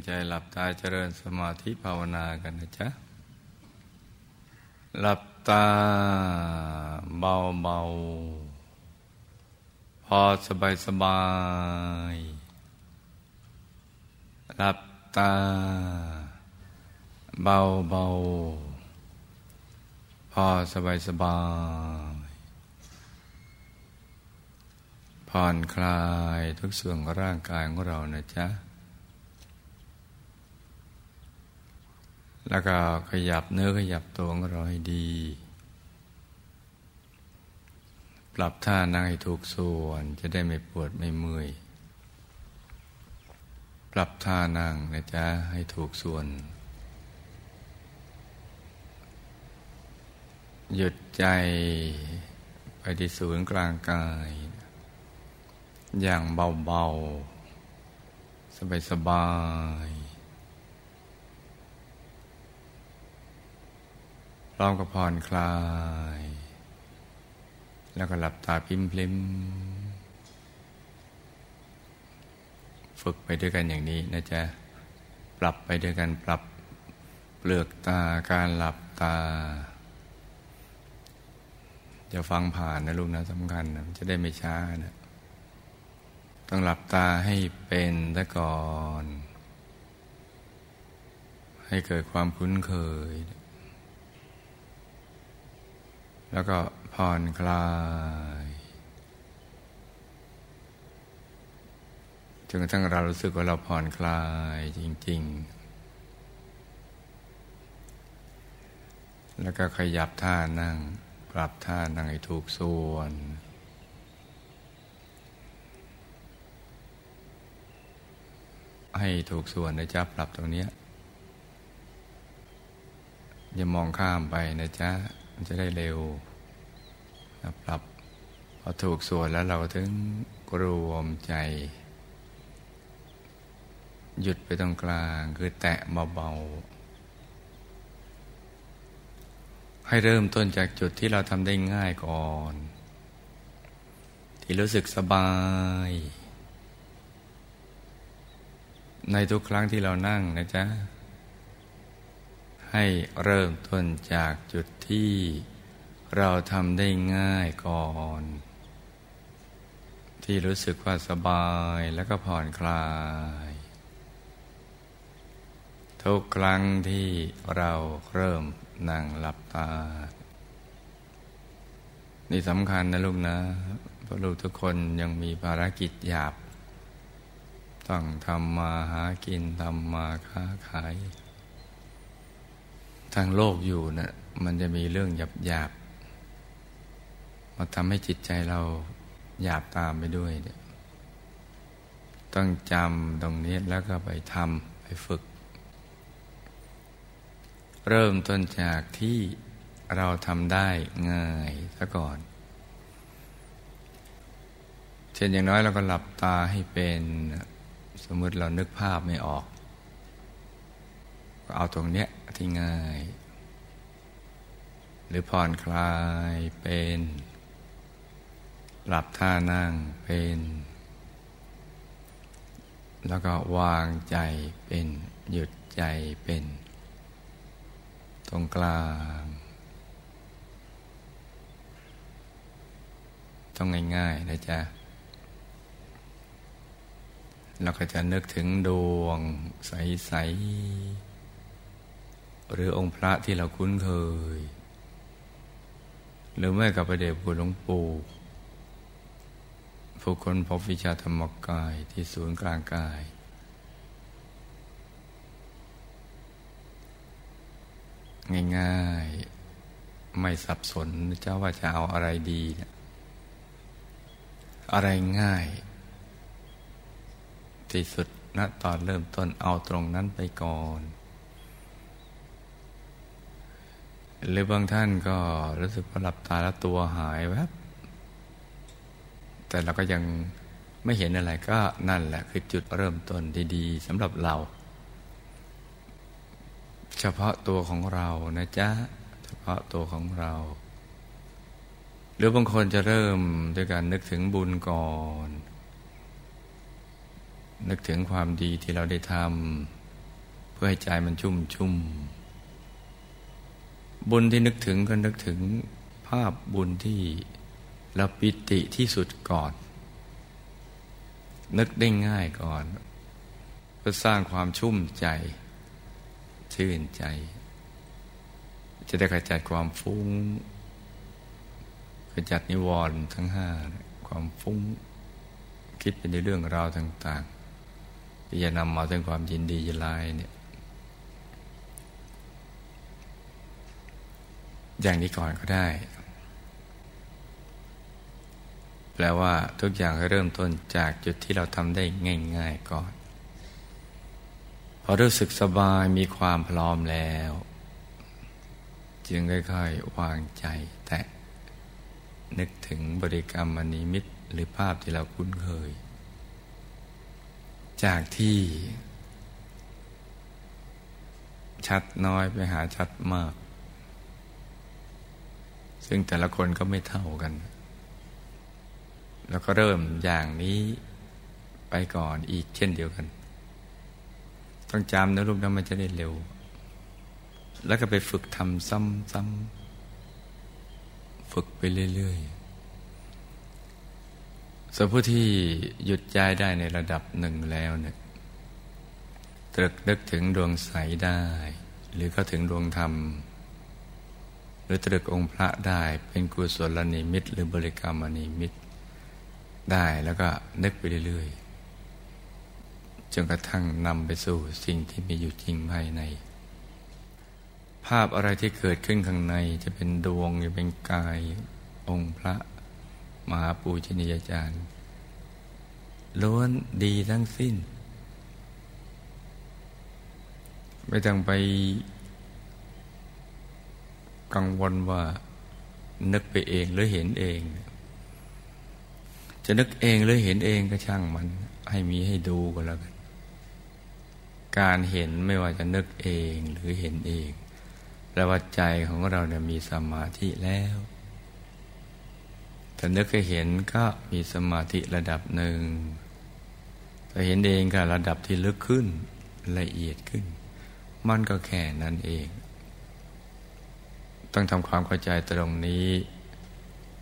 งใจหลับตาเจริญสมาธิภาวนากันนะจ๊ะ หลับตาเบาเบาพอสบายสบาย หลับตาเบาเบาพอสบายสบายผ่อนคลายทุกส่วนของร่างกายของเรานะจ๊ะ แล้วก็ขยับเนื้อขยับตัวของเราให้ดี ปรับท่านั่งให้ถูกส่วนจะได้ไม่ปวดไม่เมื่อย ปรับท่านั่งนะจ๊ะให้ถูกส่วน หยุดใจไปที่ศูนย์กลางกาย อย่างเบาๆ สบายๆ ร้อมกับผ่อนคลาย แล้วก็หลับตาพิมพลิมฝึกไปด้วยกันอย่างนี้นะจ๊ะ ปรับไปด้วยกันปรับเปลือกตาการหลับตาจะฟังผ่านนะลูกนะสำคัญนะจะได้ไม่ช้านะต้องหลับตาให้เป็นซะก่อน ให้เกิดความคุ้นเคย แล้วก็ผ่อนคลายจนกระทั่งเรารู้สึกว่าเราผ่อนคลายจริง ๆ แล้วก็ขยับท่านั่ง ปรับท่านั่งให้ถูกส่วน ให้ถูกส่วนนะจ๊ะปรับตรงนี้อย่ามองข้ามไปนะจ๊ะ มันจะได้เร็วปรับพอถูกส่วนแล้วเราถึงรวมใจ หยุดไปตรงกลางคือแตะเบาๆให้เริ่มต้นจากจุดที่เราทำได้ง่ายก่อน ที่รู้สึกสบาย ในทุกครั้งที่เรานั่งนะจ๊ะ ให้เริ่มต้นจากจุดที่เราทำได้ง่ายก่อน ที่รู้สึกว่าสบายแล้วก็ผ่อนคลาย ทุกครั้งที่เราเริ่มนั่งหลับตา นี่สำคัญนะลูกนะเพราะลูกทุกคนยังมีภารกิจหยาบ ต้องทำมาหากินทำมาค้าขาย ทางโลกอยู่นะ่ะมันจะมีเรื่องหยาบหยาบมาทำให้จิตใจเราหยาบตามไปด้วยเนี่ยต้องจำตรงนี้แล้วก็ไปทำไปฝึก เริ่มต้นจากที่เราทำได้ง่ายซะก่อน เช่นอย่างน้อยเราก็หลับตาให้เป็น สมมติเรานึกภาพไม่ออก ก็เอาตรงเนี้ยที่ง่าย หรือผ่อนคลายเป็นหลับท่านั่งเป็น แล้วก็วางใจเป็น หยุดใจเป็น ตรงกลาง ต้องง่ายๆนะจ๊ะเราก็จะนึกถึงดวงใสๆ หรือองค์พระที่เราคุ้นเคย หรือไม่กับประเดชบุหลวงปู่ผู้คนพบวิชาธรรมกายที่ศูนย์กลางกาย ง่ายๆ ไม่สับสนเจ้าว่าจะเอาอะไรดีอะไรง่าย ที่สุดณตอนเริ่มต้นเอาตรงนั้นไปก่อน หรือบางท่านก็รู้สึกว่าหลับตาแล้วตัวหายแวบแต่เราก็ยังไม่เห็นอะไรก็นั่นแหละคือจุดเริ่มต้นดีๆสำหรับเรา เฉพาะตัวของเรานะจ๊ะ เฉพาะตัวของเรา หรือบางคนจะเริ่มด้วยการนึกถึงบุญก่อน นึกถึงความดีที่เราได้ทำเพื่อให้ใจมันชุ่มชุ่ม บุญที่นึกถึงก็นึกถึงภาพบุญที่เราปิติที่สุดก่อน นึกได้ง่ายก่อนเพื่อสร้างความชุ่มใจ ชื่นใจ จะได้ขจัดความฟุ้งขจัดนิวรณ์ทั้งห้าความฟุ้ง คิดไปในเรื่องราวต่าง ๆ ที่จะนำมาถึงความยินดียินไลเนี่ย อย่างนี้ก่อนก็ได้ แปลว่าทุกอย่างเริ่มต้นจากจุดที่เราทำได้ง่าย ๆก่อน พอรู้สึกสบายมีความพร้อมแล้ว จึงค่อยๆวางใจ แต่นึกถึงบริกรรมมณีมิตรหรือภาพที่เราคุ้นเคย จากที่ ชัดน้อยไปหาชัดมาก ซึ่งแต่ละคนก็ไม่เท่ากัน แล้วก็เริ่มอย่างนี้ไปก่อนอีกเช่นเดียวกัน ต้องจำนะลูกนะมันจะได้เร็ว แล้วก็ไปฝึกทำซ้ำๆ ฝึกไปเรื่อยๆสำหรับผู้ที่หยุดใจได้ในระดับหนึ่งแล้วเนี่ยตรึกนึกถึงดวงใสได้ หรือก็ถึงดวงธรรม รือตรึกองค์พระได้เป็นกุศลนิมิต หรือบริกรรมนิมิต ได้แล้วก็นึกไปเรื่อยๆจนกระทั่งนำไปสู่สิ่งที่มีอยู่จริงภายใน ภาพอะไรที่เกิดขึ้นข้างในจะเป็นดวงจะเป็นกายองค์พระมหาปูชนียาจารย์ล้วนดีทั้งสิ้น ไม่ต้องไป กังวลว่านึกไปเองหรือเห็นเอง จะนึกเองหรือเห็นเองก็ช่างมัน ให้มีให้ดูก็แล้วกัน การเห็นไม่ว่าจะนึกเองหรือเห็นเองแปลว่าใจของเราเนี่ยมีสมาธิแล้วถ้านึกให้เห็นก็มีสมาธิระดับหนึ่งถ้าเห็นเองก็ระดับที่ลึกขึ้นละเอียดขึ้น มันก็แค่นั้นเอง ต้องทำความเข้าใจตรงนี้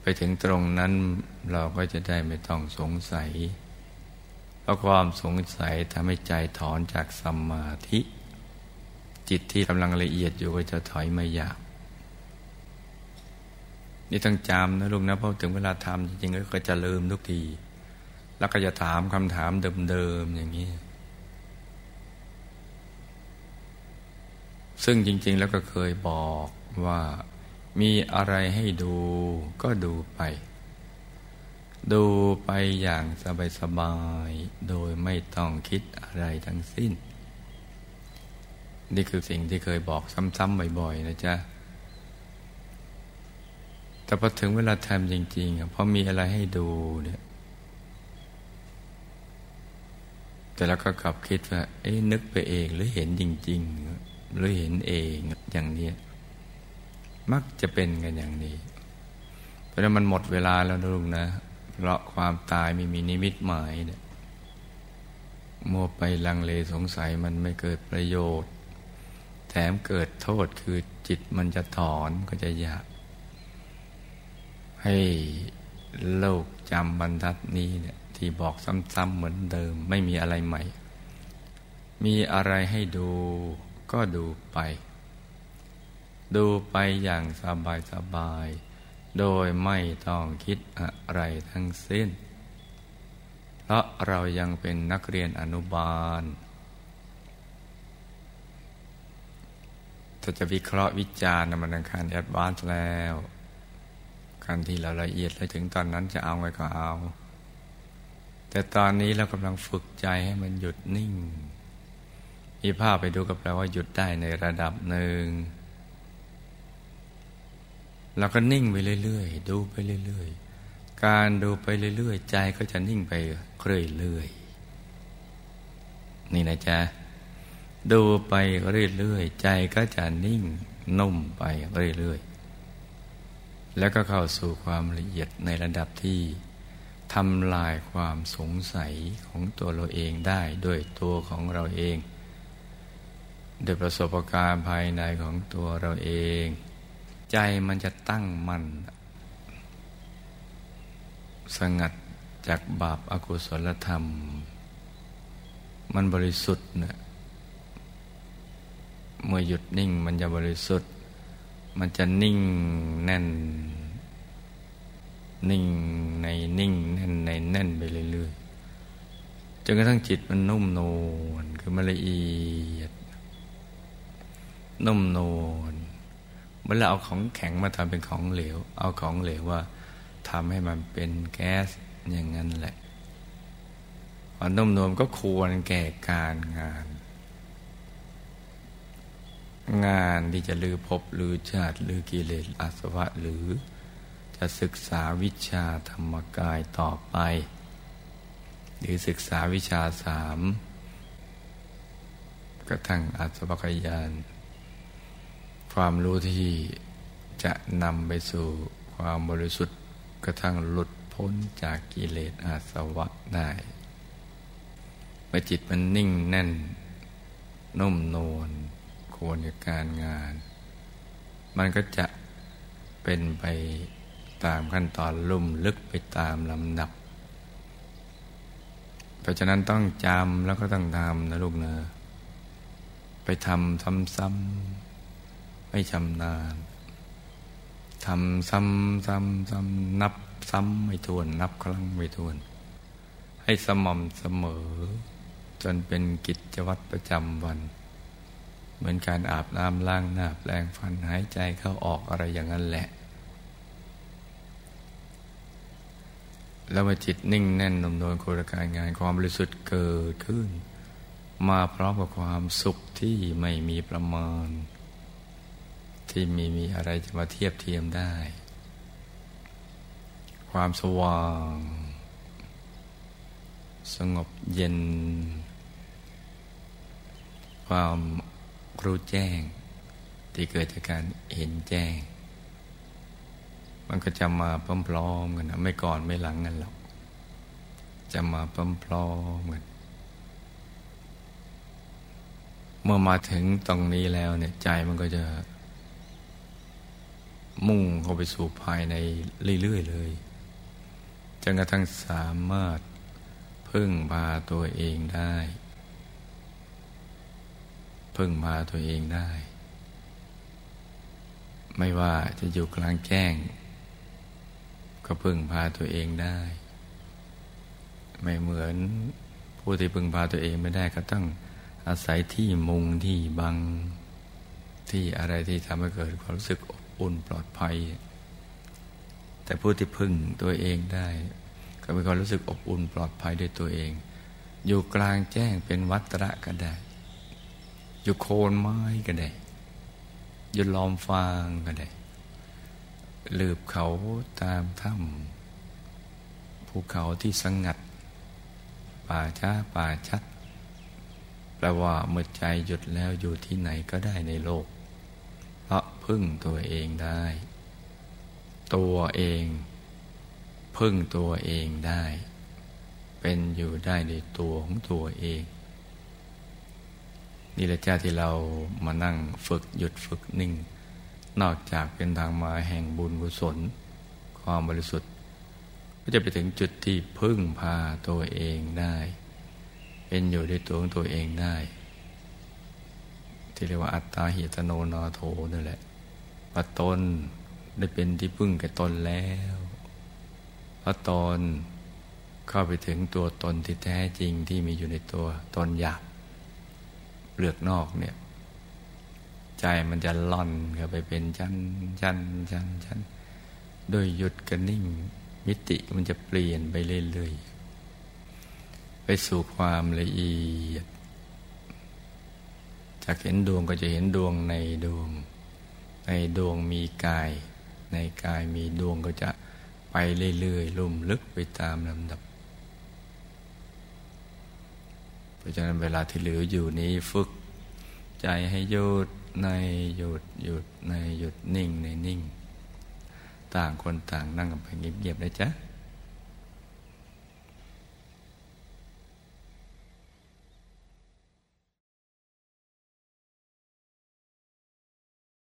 ไปถึงตรงนั้นเราก็จะได้ไม่ต้องสงสัย เพราะความสงสัยทำให้ใจถอนจากสมาธิ จิตที่กำลังละเอียดอยู่ก็จะถอยมาหยาบนี่ต้องจำนะลูกนะเพราะถึงเวลาทำจริงๆก็จะลืมทุกที แล้วก็จะถามคำถามเดิมๆอย่างนี้ ซึ่งจริง ๆ แล้วก็เคยบอกว่ามีอะไรให้ดูก็ดูไป ดูไปอย่างสบายๆ โดยไม่ต้องคิดอะไรทั้งสิ้น นี่คือสิ่งที่เคยบอกซ้ำๆบ่อยๆ นะจ๊ะ แต่พอถึงเวลาทำจริงๆพอมีอะไรให้ดูเนี่ยแต่แล้วก็กลับคิดว่า เอ๊ะนึกไปเองหรือเห็นจริง ๆ หรือเห็นเองอย่างนี้ มักจะเป็นกันอย่างนี้ เพราะนั้นมันหมดเวลาแล้วนะลุงนะ เพราะความตายไม่มีนิมิตหมายเนี่ยมัวไปลังเลสงสัยมันไม่เกิดประโยชน์ แถมเกิดโทษคือจิตมันจะถอนก็จะอยาก ให้โลกจำบรรทัดนี้เนี่ยที่บอกซ้ำๆเหมือนเดิม ไม่มีอะไรใหม่ มีอะไรให้ดู ก็ดูไป ดูไปอย่างสบายสบาย โดยไม่ต้องคิดอะไรทั้งสิ้น เพราะเรายังเป็นนักเรียนอนุบาลถ้าจะวิเคราะห์วิจารณ์มันขั้น advance แล้วการที่เราละเอียดเลยถึงตอนนั้นจะเอาไงก็เอา แต่ตอนนี้เรากำลังฝึกใจให้มันหยุดนิ่ง มีภาพไปดูก็แปลว่าหยุดได้ในระดับหนึ่งเราก็นิ่งไปเรื่อยๆ ดูไปเรื่อยๆ การดูไปเรื่อยๆ ใจก็จะนิ่งไปเรื่อยๆ นี่นะจ๊ะ ดูไปเรื่อยๆ ใจก็จะนิ่งนุ่มไปเรื่อยๆ แล้วก็เข้าสู่ความละเอียดในระดับที่ทำลายความสงสัยของตัวเราเองได้ด้วยตัวของเราเอง โดยประสบการณ์ภายในของตัวเราเอง ใจมันจะตั้งมั่นสงัดจากบาปอากุศลธรรม มันบริสุทธิ์เนี่ยเมื่อหยุดนิ่งมันจะบริสุทธิ์ มันจะนิ่งแน่น นิ่งในนิ่งแน่นในแน่นไปเรื่อยๆจนกระทั่งจิตมันนุ่มนวลคือมันละเอียด นุ่มนวลเมื่อเราเอาของแข็งมาทำเป็นของเหลว เอาของเหลวว่าทำให้มันเป็นแก๊สอย่างนั้นแหละความนุ่มนวลก็ควรแก่การงาน งานที่จะลือพบลือชาติลือกิเลสอาสวะหรือจะศึกษาวิชาธรรมกายต่อไป หรือศึกษาวิชาสามกระทั่งอาสวะกยาน ความรู้ที่จะนำไปสู่ความบริสุทธิ์กระทั่งหลุดพ้นจากกิเลสอาสวะได้เมื่อจิตมันนิ่งแน่น นุ่มนวลควรกับการงาน มันก็จะเป็นไปตามขั้นตอนลุ่มลึกไปตามลำดับ เพราะฉะนั้นต้องจำแล้วก็ต้องทำนะลูกเนอไปทำซ้ำๆ ไม่ชำนาญทำซ้ำซ้ำซ้ำนับซ้ำไม่ทวน นับครั้งไม่ทวน ให้สม่ำเสมอ จนเป็นกิจวัตรประจำวัน เหมือนการอาบน้ำล้างหน้าแปลงฟันหายใจเข้าออกอะไรอย่างนั้นแหละ แล้วมาจิตนิ่งแน่นนุ่มนวลโครการงานความบริสุทธิ์เกิดขึ้น มาพร้อมกับความสุขที่ไม่มีประมาณ ที่มีมีอะไรจะมาเทียบเทียมได้ ความสว่าง สงบเย็น ความรู้แจ้ง ที่เกิดจากการเห็นแจ้ง มันก็จะมาพร้อมๆกันนะไม่ก่อนไม่หลังกันหรอก จะมาพร้อมๆกันเมื่อมาถึงตรงนี้แล้วเนี่ยใจมันก็จะ มุ่งเข้าไปสู่ภายในเรื่อย ๆ เลยจนกระทั่งสามารถพึ่งพาตัวเองได้ พึ่งพาตัวเองได้ ไม่ว่าจะอยู่กลางแจ้ง ก็พึ่งพาตัวเองได้ ไม่เหมือนผู้ที่พึ่งพาตัวเองไม่ได้ก็ต้องอาศัยที่มุงที่บังที่อะไรที่ทำให้เกิดความรู้สึก อุ่นปลอดภัย แต่ผู้ที่พึ่งตัวเองได้ ก็มีความรู้สึกอบอุ่นปลอดภัยด้วยตัวเอง อยู่กลางแจ้งเป็นวัตระก็ได้ อยู่โคนไม้ก็ได้ อยู่ล้อมฟางก็ได้ลืบเขาตามถ้ำภูเขาที่สงัด ป่าช้าป่าชัดแปลว่าเมื่อใจหยุดแล้วอยู่ที่ไหนก็ได้ในโลก พึ่งตัวเองได้ ตัวเอง พึ่งตัวเองได้ เป็นอยู่ได้ในตัวของตัวเอง นี่แหละจ้าที่เรามานั่งฝึกหยุดฝึกนิ่ง นอกจากเป็นทางมาแห่งบุญกุศล ความบริสุทธิ์ ก็จะไปถึงจุดที่พึ่งพาตัวเองได้ เป็นอยู่ในตัวของตัวเองได้ที่เรียกว่าอัตตาหิตโนนาโถนั่นแหละ ว่าตนได้เป็นที่พึ่งแก่ตนแล้วเพราะตนเข้าไปถึงตัวตนที่แท้จริงที่มีอยู่ในตัวตนหยาบเปลือกนอกเนี่ย ใจมันจะล่อนเข้าไปเป็นชั้นชั้นชั้นชั้นโดยหยุดกันนิ่งมิติมันจะเปลี่ยนไปเรื่อยๆไปสู่ความละเอียดจากเห็นดวงก็จะเห็นดวงในดวง ในดวงมีกาย ในกายมีดวงก็จะไปเรื่อยๆลุ่มลึกไปตามลำดับ เพราะฉะนั้นเวลาที่เหลืออยู่นี้ฝึกใจให้หยุดในหยุดหยุดในหยุดนิ่งในนิ่ง ต่างคนต่างนั่งกันไปเงียบๆนะจ๊ะ